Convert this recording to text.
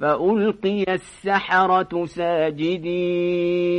فألقي السحرة ساجدين.